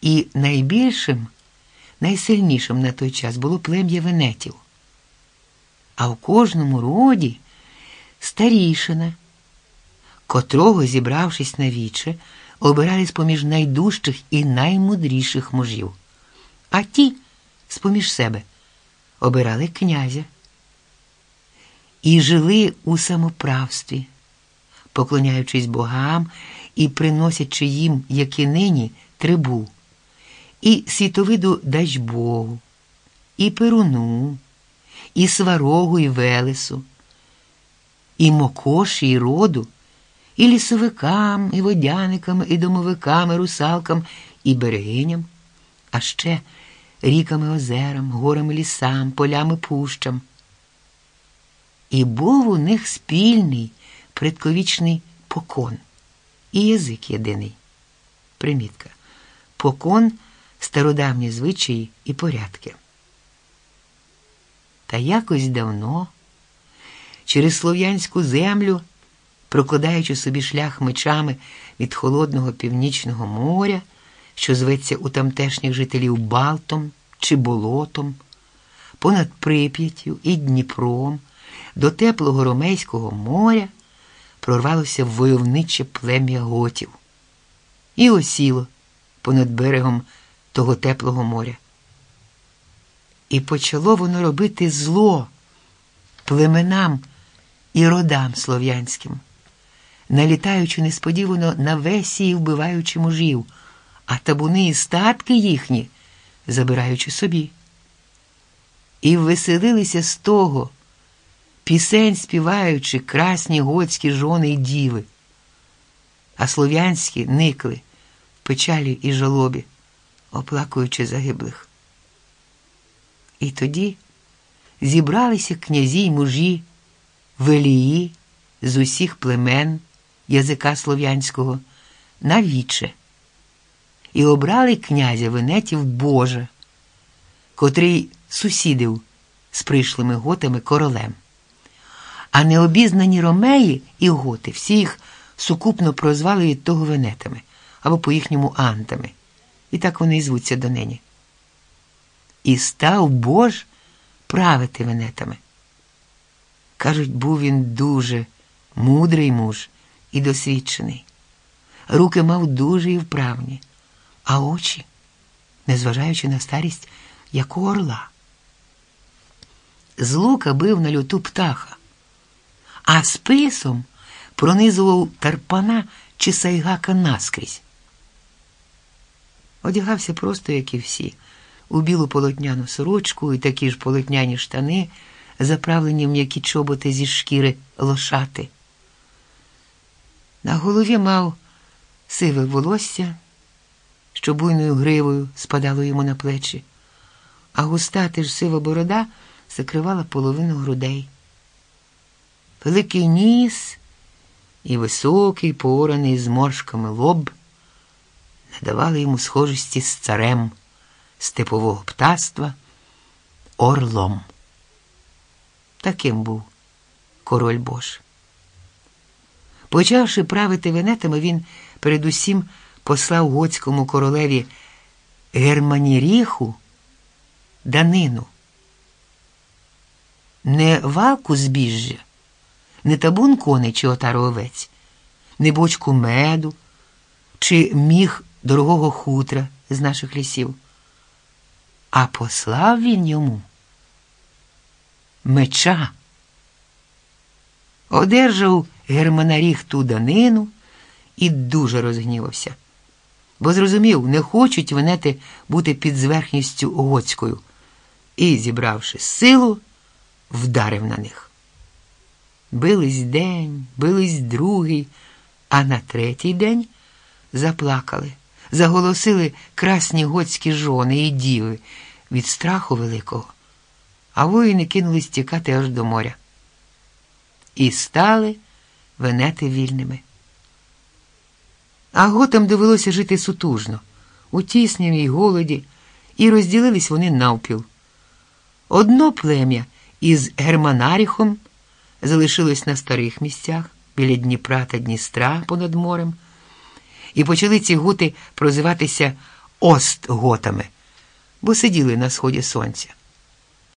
І найбільшим, найсильнішим на той час було плем'я венетів. А в кожному роді старішина, котрого, зібравшись на віче, обирали з-поміж найдужчих і наймудріших мужів, а ті з-поміж себе обирали князя. І жили у самоправстві, поклоняючись богам і приносячи їм, як і нині, трибу, і світовиду Дачбогу, і Перуну, і Сварогу, і Велесу, і Мокоші, і роду, і лісовикам, і водяникам, і домовикам, і русалкам, і берегиням, а ще ріками озерам, горами лісам, полями пущам. І був у них спільний предковічний покон і язик єдиний. Примітка. Покон стародавні звичаї і порядки. Та якось давно через слов'янську землю, прокладаючи собі шлях мечами від холодного північного моря, що зветься у тамтешніх жителів Балтом чи болотом, понад Прип'яттю і Дніпром до теплого Ромейського моря прорвалося войовниче плем'я готів і осіло понад берегом того теплого моря. І почало воно робити зло племенам і родам слов'янським, налітаючи несподівано на весі і вбиваючи мужів, а табуни і статки їхні забираючи собі. І веселилися з того, пісень співаючи красні готські жони й діви, а слов'янські никли в печалі і жалобі, оплакуючи загиблих. І тоді зібралися князі й мужі, велії з усіх племен язика слов'янського на віче і обрали князя Венетів Божа, котрий сусідив з прийшлими готами королем. А необізнані ромеї і готи всі їх сукупно прозвали від того венетами або по їхньому антами. І так вони і звуться донині. І став Бож правити венетами. Кажуть, був він дуже мудрий муж і досвідчений. Руки мав дуже і вправні, а очі, незважаючи на старість, як у орла. З лука бив на люту птаха, а списом пронизував тарпана чи сайгака наскрізь. Одягався просто, як і всі, у білу полотняну сорочку і такі ж полотняні штани, заправлені м'які чоботи зі шкіри лошати. На голові мав сиве волосся, що буйною гривою спадало йому на плечі, а густа теж сива борода закривала половину грудей. Великий ніс і високий, пораний зморшками лоб надавали йому схожості з царем степового птаства орлом. Таким був король Бож. Почавши правити венетами, він передусім послав готському королеві Германіріху данину. Не валку збіжжя, не табун коней чи отару овець, не бочку меду, чи міг дорогого хутра з наших лісів. А послав він йому меча. Одержав германаріг ту данину і дуже розгнівався, бо зрозумів, не хочуть венети бути під зверхністю готською, і, зібравши силу, вдарив на них. Бились день, бились другий, а на третій день заплакали, заголосили красні готські жони і діви від страху великого, а воїни кинулись тікати аж до моря. І стали венети вільними. А готам довелося жити сутужно, у тісняві й голоді, і розділились вони навпіл. Одно плем'я із Германаріхом залишилось на старих місцях біля Дніпра та Дністра понад морем, і почали ці гути прозиватися остготами, бо сиділи на сході сонця.